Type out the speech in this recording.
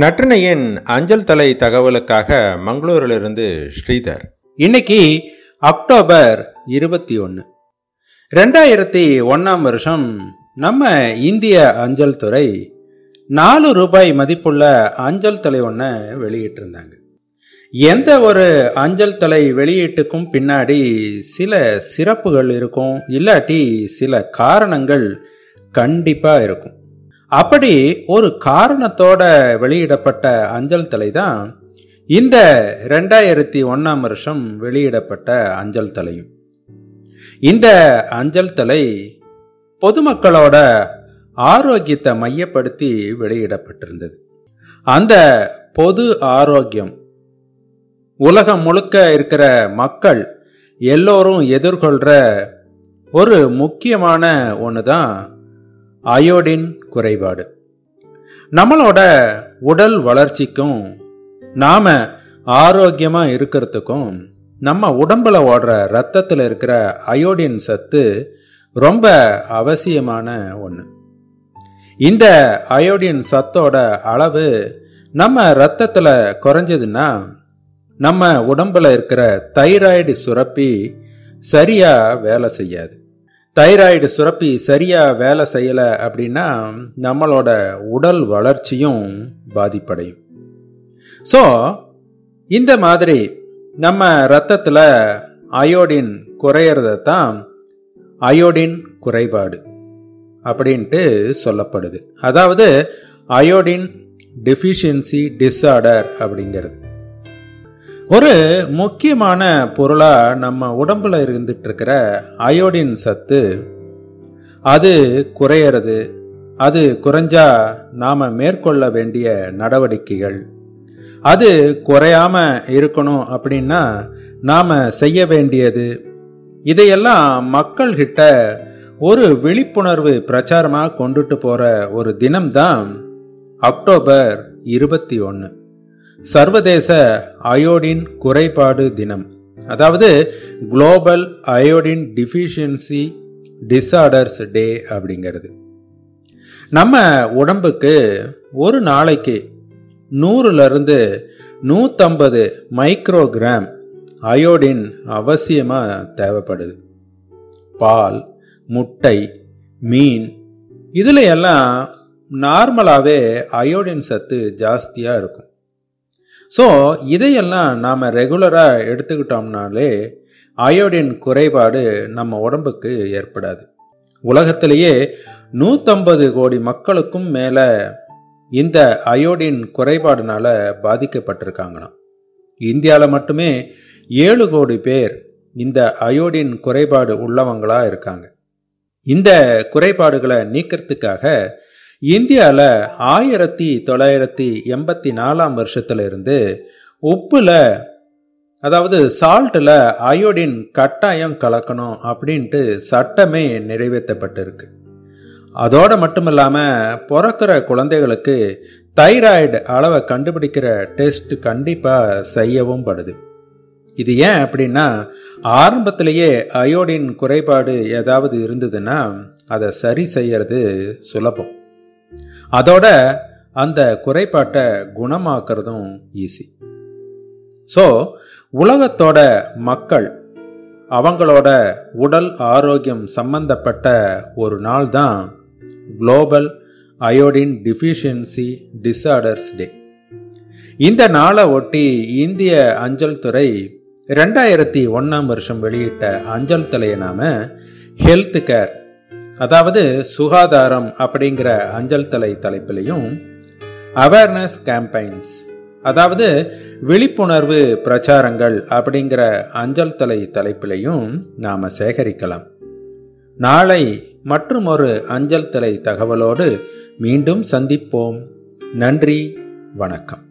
நற்றினையின் அஞ்சல் தலை தகவலுக்காக மங்களூரிலிருந்து ஸ்ரீதர். இன்னைக்கு அக்டோபர் இருபத்தி ஒன்று ரெண்டாயிரத்தி ஒன்னாம் வருஷம் நம்ம இந்திய அஞ்சல் துறை நாலு ரூபாய் மதிப்புள்ள அஞ்சல் தலை ஒன்றை வெளியிட்டிருந்தாங்க. எந்த ஒரு அஞ்சல் தலை வெளியீட்டுக்கும் பின்னாடி சில சிறப்புகள் இருக்கும் இல்லாட்டி சில காரணங்கள் கண்டிப்பாக இருக்கும். அப்படி ஒரு காரணத்தோட வெளியிடப்பட்ட அஞ்சல் தலை தான் இந்த ரெண்டாயிரத்தி ஒன்னாம் வருஷம் வெளியிடப்பட்ட அஞ்சல் தலையும். இந்த அஞ்சல் தலை பொதுமக்களோட ஆரோக்கியத்தை மையப்படுத்தி வெளியிடப்பட்டிருந்தது. அந்த பொது ஆரோக்கியம் உலகம் முழுக்க இருக்கிற மக்கள் எல்லோரும் எதிர்கொள்ற ஒரு முக்கியமான ஒன்று தான் அயோடின் குறைபாடு. நம்மளோட உடல் வளர்ச்சிக்கும் நாம ஆரோக்கியமா இருக்கிறதுக்கும் நம்ம உடம்புல ஓடுற ரத்தத்தில் இருக்கிற அயோடின் சத்து ரொம்ப அவசியமான ஒன்று இந்த அயோடின் சத்தோட அளவு நம்ம ரத்தத்தில் குறைஞ்சதுன்னா நம்ம உடம்புல இருக்கிற தைராய்டு சுரப்பி சரியா வேலை செய்யாது. தைராய்டு சுரப்பி சரியா வேலை செய்யல அப்படின்னா நம்மளோட உடல் வளர்ச்சியும் பாதிப்படையும். ஸோ இந்த மாதிரி நம்ம ரத்தத்தில் அயோடின் குறையறத தான் அயோடின் குறைபாடு அப்படின்ட்டு சொல்லப்படுது. அதாவது அயோடின் டெஃபிஷியன்சி டிஸார்டர் அப்படிங்கிறது. ஒரு முக்கியமான பொருளா நம்ம உடம்புல இருந்துட்டு இருக்கிற அயோடின் சத்து அது குறையறது. அது குறைஞ்சா நாம மேற்கொள்ள வேண்டிய நடவடிக்கைகள். அது குறையாம இருக்கணும் அப்படின்னா நாம செய்ய வேண்டியது. இதையெல்லாம் மக்கள்கிட்ட ஒரு விழிப்புணர்வு பிரச்சாரமாக கொண்டுட்டு போற ஒரு தினம்தான் அக்டோபர் இருபத்தி ஒன்று சர்வதேச அயோடின் குறைபாடு தினம். அதாவது global iodine deficiency disorders day அப்படிங்கிறது. நம்ம உடம்புக்கு ஒரு நாளைக்கு நூறுலேருந்து நூற்றம்பது மைக்ரோகிராம் அயோடின் அவசியமாக தேவைப்படுது. பால் முட்டை மீன் இதில் எல்லாம் நார்மலாகவே அயோடின் சத்து ஜாஸ்தியாக இருக்கும். ஸோ இதையெல்லாம் நாம் ரெகுலராக எடுத்துக்கிட்டோம்னாலே அயோடின் குறைபாடு நம்ம உடம்புக்கு ஏற்படாது. உலகத்திலேயே நூற்றம்பது கோடி மக்களுக்கும் மேலே இந்த அயோடின் குறைபாடுனால பாதிக்கப்பட்டிருக்காங்களாம். இந்தியாவில் மட்டுமே ஏழு கோடி பேர் இந்த அயோடின் குறைபாடு உள்ளவங்களா இருக்காங்க. இந்த குறைபாடுகளை நீக்கிறதுக்காக இந்தியாவில் ஆயிரத்தி தொள்ளாயிரத்தி எண்பத்தி நாலாம் வருஷத்துல இருந்து அதாவது சால்ட்டில் அயோடின் கட்டாயம் கலக்கணும் அப்படின்ட்டு சட்டமே நிறைவேற்றப்பட்டிருக்கு. அதோடு மட்டும் இல்லாமல் பிறக்கிற குழந்தைகளுக்கு தைராய்டு அளவை கண்டுபிடிக்கிற டெஸ்ட் கண்டிப்பாக செய்யவும் படுது. இது ஏன் அப்படின்னா ஆரம்பத்திலேயே அயோடின் குறைபாடு ஏதாவது இருந்ததுன்னா அதை சரி செய்யறது சுலபம். அதோட அந்த குறைபாட்டை குணமாக்குறதும் ஈஸி ஸோ உலகத்தோட மக்கள் அவங்களோட உடல் ஆரோக்கியம் சம்பந்தப்பட்ட ஒரு நாள் தான் global iodine deficiency disorders day இந்த நாளை ஒட்டி இந்திய அஞ்சல் துறை ரெண்டாயிரத்தி ஒன்னாம் வருஷம் வெளியிட்ட அஞ்சல் தலையை நாம ஹெல்த் கேர் அதாவது சுகாதாரம் அப்படிங்கிற அஞ்சல் தலை தலைப்பிலையும் அவேர்னஸ் கேம்பைன்ஸ் அதாவது விழிப்புணர்வு பிரச்சாரங்கள் அப்படிங்கிற அஞ்சல் தலை தலைப்பிலையும் நாம் சேகரிக்கலாம். நாளை மற்றும் ஒரு அஞ்சல் தலை தகவலோடு மீண்டும் சந்திப்போம். நன்றி வணக்கம்.